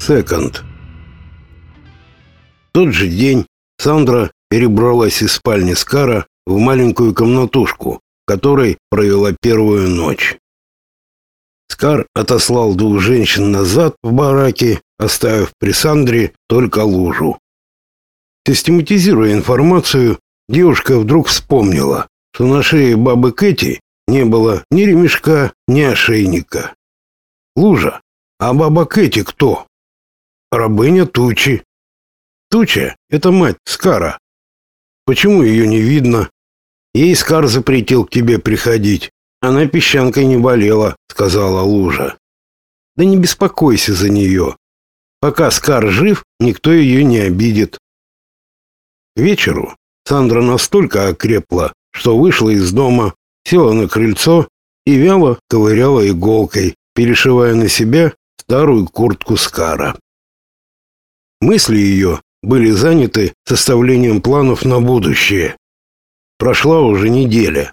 Секонд. Тот же день Сандра перебралась из спальни Скара в маленькую комнатушку, в которой провела первую ночь. Скар отослал двух женщин назад в бараке, оставив при Сандре только лужу. Систематизируя информацию, девушка вдруг вспомнила, что на шее бабы Кэти не было ни ремешка, ни ошейника. Лужа, а баба Кэти кто? Рабыня Тучи. Туча — это мать Скара. Почему ее не видно? Ей Скар запретил к тебе приходить. Она песчанкой не болела, сказала Лужа. Да не беспокойся за нее. Пока Скар жив, никто ее не обидит. К вечеру Сандра настолько окрепла, что вышла из дома, села на крыльцо и вяло ковыряла иголкой, перешивая на себя старую куртку Скара. Мысли ее были заняты составлением планов на будущее. Прошла уже неделя.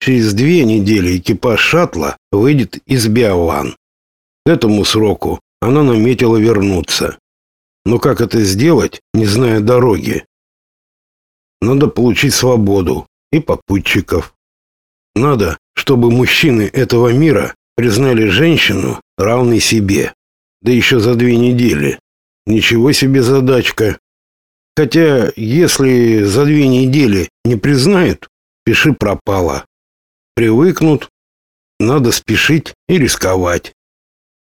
Через две недели экипаж шаттла выйдет из Биолан. К этому сроку она наметила вернуться. Но как это сделать, не зная дороги? Надо получить свободу и попутчиков. Надо, чтобы мужчины этого мира признали женщину равной себе. Да еще за две недели. Ничего себе задачка. Хотя, если за две недели не признают, пиши пропало. Привыкнут, надо спешить и рисковать.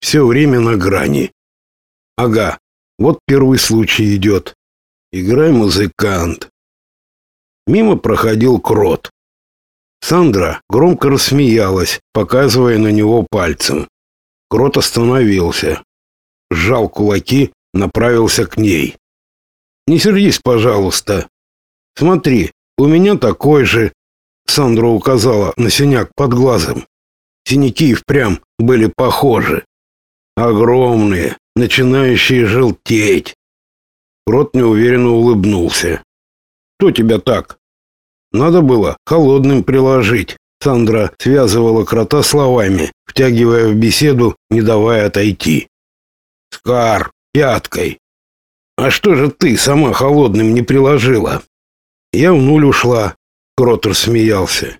Все время на грани. Ага, вот первый случай идет. Играй, музыкант. Мимо проходил крот. Сандра громко рассмеялась, показывая на него пальцем. Крот остановился, сжал кулаки направился к ней. «Не сердись, пожалуйста. Смотри, у меня такой же...» Сандра указала на синяк под глазом. Синяки впрямь были похожи. Огромные, начинающие желтеть. Крот неуверенно улыбнулся. «Кто тебя так?» «Надо было холодным приложить». Сандра связывала крота словами, втягивая в беседу, не давая отойти. «Скар, пяткой. А что же ты сама холодным не приложила? Я в нуль ушла. Кротер смеялся.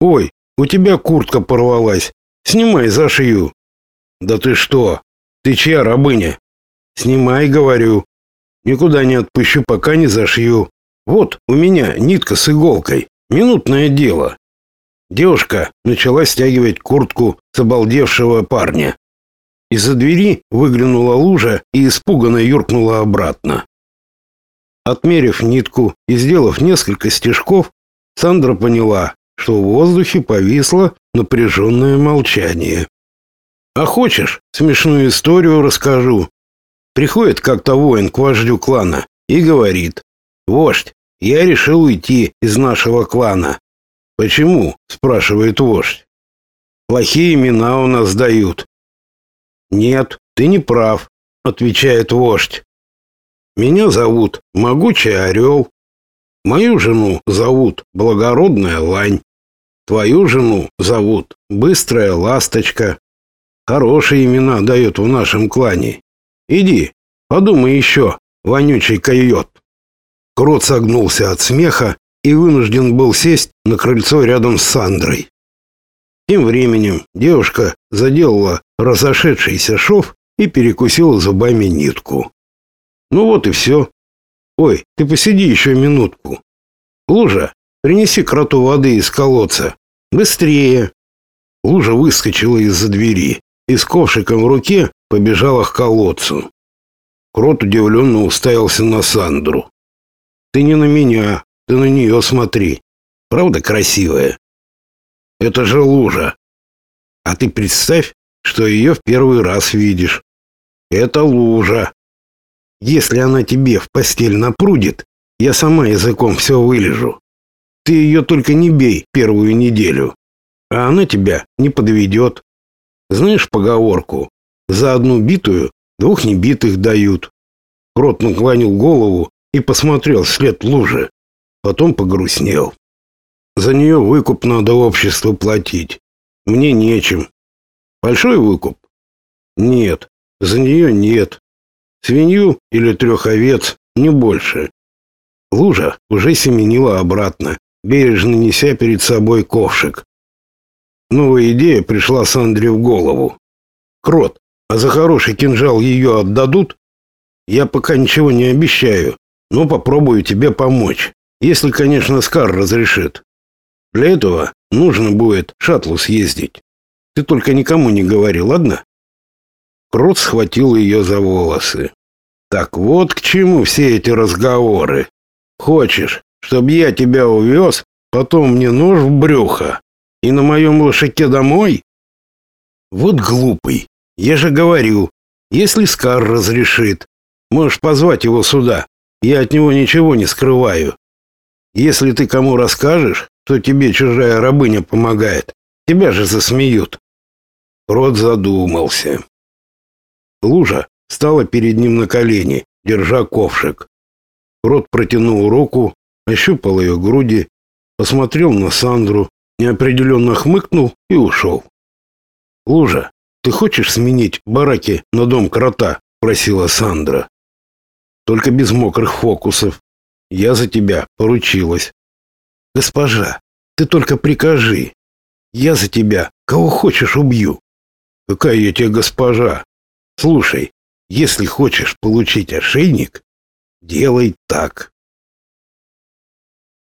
Ой, у тебя куртка порвалась. Снимай, зашью. Да ты что? Ты чья рабыня? Снимай, говорю. Никуда не отпущу, пока не зашью. Вот у меня нитка с иголкой. Минутное дело. Девушка начала стягивать куртку с обалдевшего парня. Из-за двери выглянула лужа и испуганно юркнула обратно. Отмерив нитку и сделав несколько стежков, Сандра поняла, что в воздухе повисло напряженное молчание. «А хочешь, смешную историю расскажу?» Приходит как-то воин к вождю клана и говорит, «Вождь, я решил уйти из нашего клана». «Почему?» – спрашивает вождь. «Плохие имена у нас дают, «Нет, ты не прав», — отвечает вождь. «Меня зовут Могучий Орел. Мою жену зовут Благородная Лань. Твою жену зовут Быстрая Ласточка. Хорошие имена дают в нашем клане. Иди, подумай еще, вонючий койот». Крот согнулся от смеха и вынужден был сесть на крыльцо рядом с Сандрой. Тем временем девушка заделала разошедшийся шов и перекусила зубами нитку. Ну вот и все. Ой, ты посиди еще минутку. Лужа, принеси кроту воды из колодца. Быстрее. Лужа выскочила из-за двери и с ковшиком в руке побежала к колодцу. Крот удивленно уставился на Сандру. Ты не на меня, ты на нее смотри. Правда красивая? Это же лужа. А ты представь, что ее в первый раз видишь. Это лужа. Если она тебе в постель напрудит, я сама языком все вылежу. Ты ее только не бей первую неделю, а она тебя не подведет. Знаешь поговорку? За одну битую двух небитых дают. Крот наклонил голову и посмотрел вслед лужи. Потом погрустнел. За нее выкуп надо обществу платить. Мне нечем. Большой выкуп? Нет, за нее нет. Свинью или трех овец, не больше. Лужа уже семенила обратно, бережно неся перед собой ковшик. Новая идея пришла Сандре в голову. Крот, а за хороший кинжал ее отдадут? Я пока ничего не обещаю, но попробую тебе помочь, если, конечно, Скар разрешит. Для этого нужно будет шаттлу съездить. Ты только никому не говори, ладно? Крот схватил ее за волосы. Так вот к чему все эти разговоры. Хочешь, чтобы я тебя увез, потом мне нож в брюхо и на моем лошаке домой? Вот глупый. Я же говорю, если Скар разрешит, можешь позвать его сюда. Я от него ничего не скрываю. Если ты кому расскажешь, что тебе чужая рабыня помогает, тебя же засмеют. Рот задумался. Лужа стала перед ним на колени, держа ковшик. Рот протянул руку, ощупал ее груди, посмотрел на Сандру, неопределенно хмыкнул и ушел. «Лужа, ты хочешь сменить бараки на дом крота?» — просила Сандра. «Только без мокрых фокусов. Я за тебя поручилась». «Госпожа, ты только прикажи. Я за тебя кого хочешь убью». «Какая я тебе госпожа? Слушай, если хочешь получить ошейник, делай так».